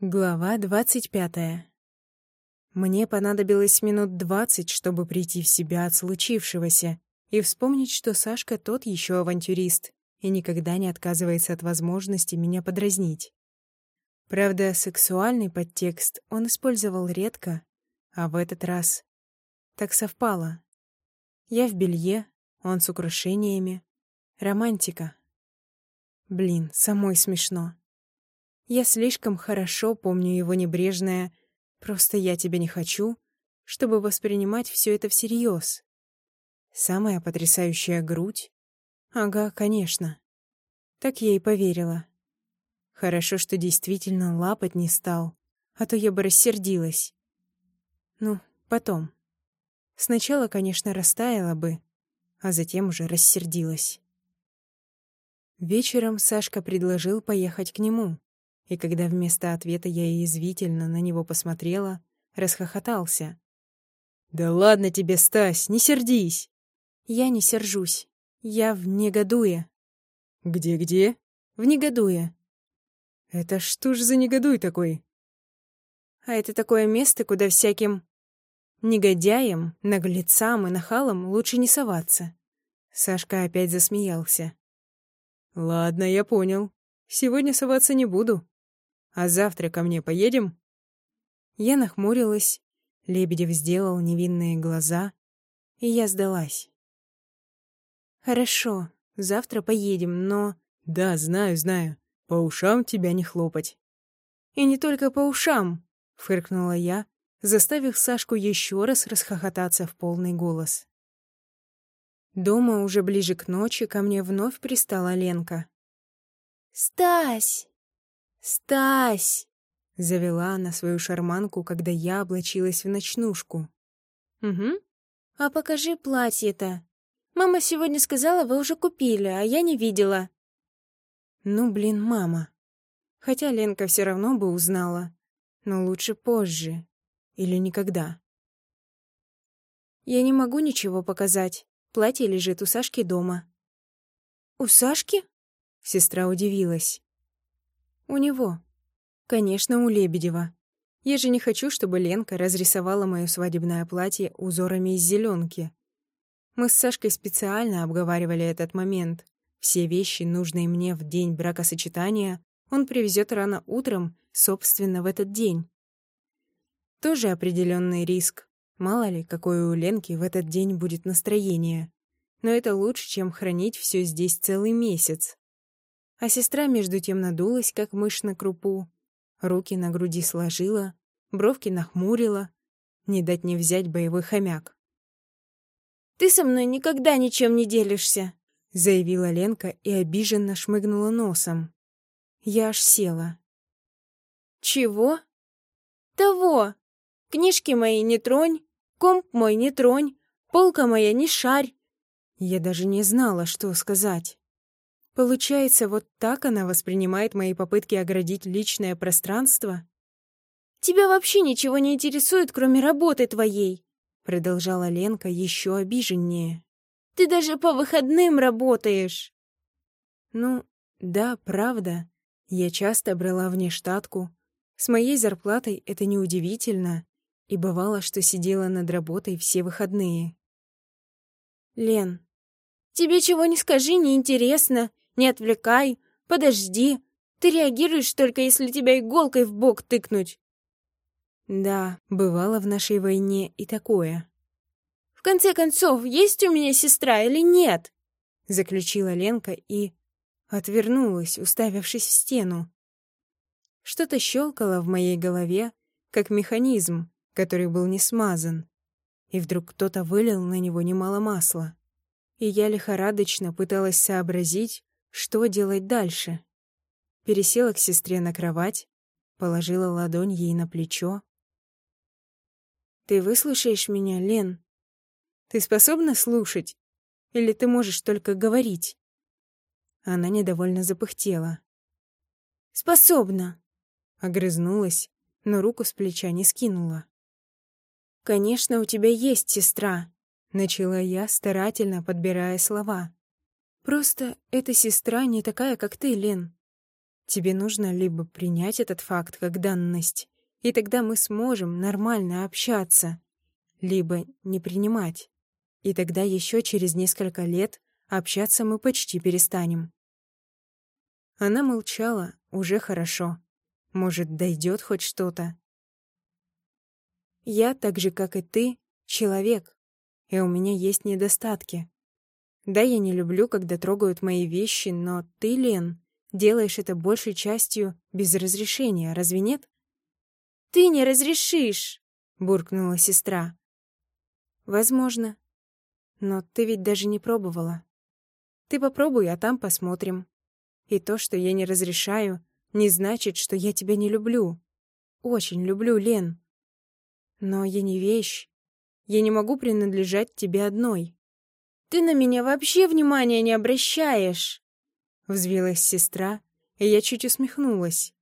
Глава двадцать пятая. Мне понадобилось минут двадцать, чтобы прийти в себя от случившегося и вспомнить, что Сашка тот еще авантюрист и никогда не отказывается от возможности меня подразнить. Правда, сексуальный подтекст он использовал редко, а в этот раз так совпало. Я в белье, он с украшениями. Романтика. Блин, самой смешно. Я слишком хорошо помню его небрежное «просто я тебя не хочу», чтобы воспринимать все это всерьез. Самая потрясающая грудь? Ага, конечно. Так я и поверила. Хорошо, что действительно лапать не стал, а то я бы рассердилась. Ну, потом. Сначала, конечно, растаяла бы, а затем уже рассердилась. Вечером Сашка предложил поехать к нему. И когда вместо ответа я язвительно на него посмотрела, расхохотался. «Да ладно тебе, Стась, не сердись!» «Я не сержусь. Я в негодуе». «Где-где?» «В негодуе». «Это что ж за негодуй такой?» «А это такое место, куда всяким негодяям, наглецам и нахалам лучше не соваться». Сашка опять засмеялся. «Ладно, я понял. Сегодня соваться не буду. А завтра ко мне поедем?» Я нахмурилась, Лебедев сделал невинные глаза, и я сдалась. «Хорошо, завтра поедем, но...» «Да, знаю, знаю. По ушам тебя не хлопать». «И не только по ушам», — фыркнула я, заставив Сашку еще раз расхохотаться в полный голос. Дома уже ближе к ночи ко мне вновь пристала Ленка. «Стась!» «Стась!» — завела она свою шарманку, когда я облачилась в ночнушку. «Угу. А покажи платье-то. Мама сегодня сказала, вы уже купили, а я не видела». «Ну, блин, мама. Хотя Ленка все равно бы узнала. Но лучше позже. Или никогда». «Я не могу ничего показать. Платье лежит у Сашки дома». «У Сашки?» Сестра удивилась. У него. Конечно, у Лебедева. Я же не хочу, чтобы Ленка разрисовала моё свадебное платье узорами из зеленки. Мы с Сашкой специально обговаривали этот момент. Все вещи, нужные мне в день бракосочетания, он привезет рано утром, собственно, в этот день. Тоже определенный риск. Мало ли, какое у Ленки в этот день будет настроение. Но это лучше, чем хранить все здесь целый месяц. А сестра между тем надулась, как мышь на крупу. Руки на груди сложила, бровки нахмурила. Не дать не взять боевой хомяк. «Ты со мной никогда ничем не делишься», — заявила Ленка и обиженно шмыгнула носом. Я аж села. «Чего?» «Того. Книжки мои не тронь, комп мой не тронь, полка моя не шарь». Я даже не знала, что сказать. Получается, вот так она воспринимает мои попытки оградить личное пространство? «Тебя вообще ничего не интересует, кроме работы твоей», продолжала Ленка еще обиженнее. «Ты даже по выходным работаешь». Ну, да, правда. Я часто брала внештатку. С моей зарплатой это неудивительно. И бывало, что сидела над работой все выходные. «Лен, тебе чего не скажи, неинтересно. Не отвлекай, подожди. Ты реагируешь только, если тебя иголкой в бок тыкнуть. Да, бывало в нашей войне и такое. В конце концов, есть у меня сестра или нет? Заключила Ленка и отвернулась, уставившись в стену. Что-то щелкало в моей голове, как механизм, который был не смазан. И вдруг кто-то вылил на него немало масла. И я лихорадочно пыталась сообразить, что делать дальше? Пересела к сестре на кровать, положила ладонь ей на плечо. «Ты выслушаешь меня, Лен? Ты способна слушать? Или ты можешь только говорить?» Она недовольно запыхтела. «Способна!» Огрызнулась, но руку с плеча не скинула. «Конечно, у тебя есть сестра», — начала я, старательно подбирая слова. Просто эта сестра не такая, как ты, Лен. Тебе нужно либо принять этот факт как данность, и тогда мы сможем нормально общаться, либо не принимать, и тогда еще через несколько лет общаться мы почти перестанем. Она молчала, уже хорошо. Может, дойдет хоть что-то. Я, так же, как и ты, человек, и у меня есть недостатки. Да, я не люблю, когда трогают мои вещи, но ты, Лен, Делаешь это большей частью без разрешения, разве нет? «Ты не разрешишь!» — буркнула сестра. «Возможно. Но ты ведь даже не пробовала. Ты попробуй, а там посмотрим. И то, что я не разрешаю, не значит, что я тебя не люблю. Очень люблю, Лен. Но я не вещь. Я не могу принадлежать тебе одной. Ты на меня вообще внимания не обращаешь. Взвилась сестра, и я чуть усмехнулась.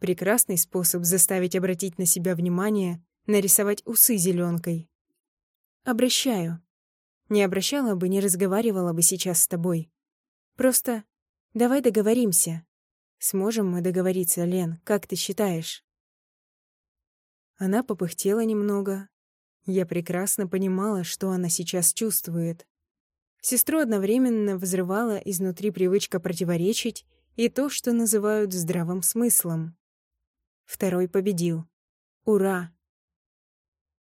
Прекрасный способ заставить обратить на себя внимание, нарисовать усы зеленкой. Обращаю. Не обращала бы, не разговаривала бы сейчас с тобой. Просто давай договоримся. Сможем мы договориться, Лен, как ты считаешь? Она попыхтела немного. Я прекрасно понимала, что она сейчас чувствует. Сестру одновременно взрывала изнутри привычка противоречить и то, что называют здравым смыслом. Второй победил. Ура!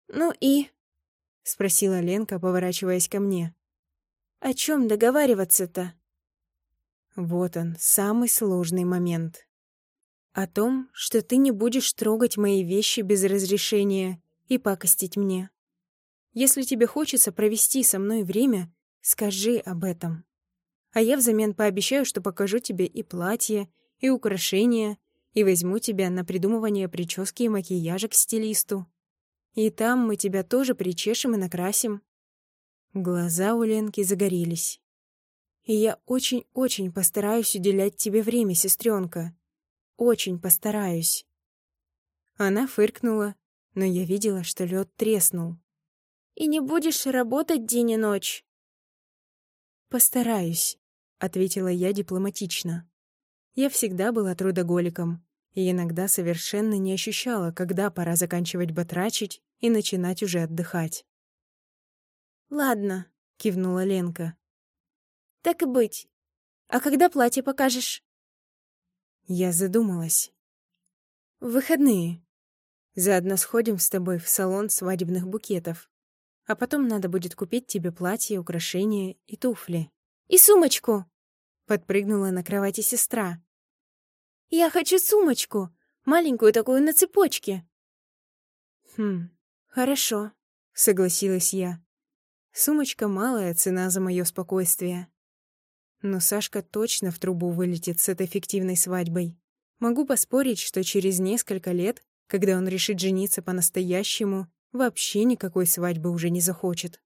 «Ну и?» — спросила Ленка, поворачиваясь ко мне. «О чем договариваться-то?» Вот он, самый сложный момент. О том, что ты не будешь трогать мои вещи без разрешения и пакостить мне. Если тебе хочется провести со мной время, Скажи об этом. А я взамен пообещаю, что покажу тебе и платье, и украшения, и возьму тебя на придумывание прически и макияжа к стилисту. И там мы тебя тоже причешем и накрасим». Глаза у Ленки загорелись. «И я очень-очень постараюсь уделять тебе время, сестренка. Очень постараюсь». Она фыркнула, но я видела, что лед треснул. «И не будешь работать день и ночь?» «Постараюсь», — ответила я дипломатично. Я всегда была трудоголиком и иногда совершенно не ощущала, когда пора заканчивать батрачить и начинать уже отдыхать. «Ладно», — кивнула Ленка. «Так и быть. А когда платье покажешь?» Я задумалась. «В выходные. Заодно сходим с тобой в салон свадебных букетов. А потом надо будет купить тебе платье, украшения и туфли. «И сумочку!» — подпрыгнула на кровати сестра. «Я хочу сумочку! Маленькую такую на цепочке!» «Хм, хорошо», — согласилась я. Сумочка — малая цена за мое спокойствие. Но Сашка точно в трубу вылетит с этой фиктивной свадьбой. Могу поспорить, что через несколько лет, когда он решит жениться по-настоящему, вообще никакой свадьбы уже не захочет.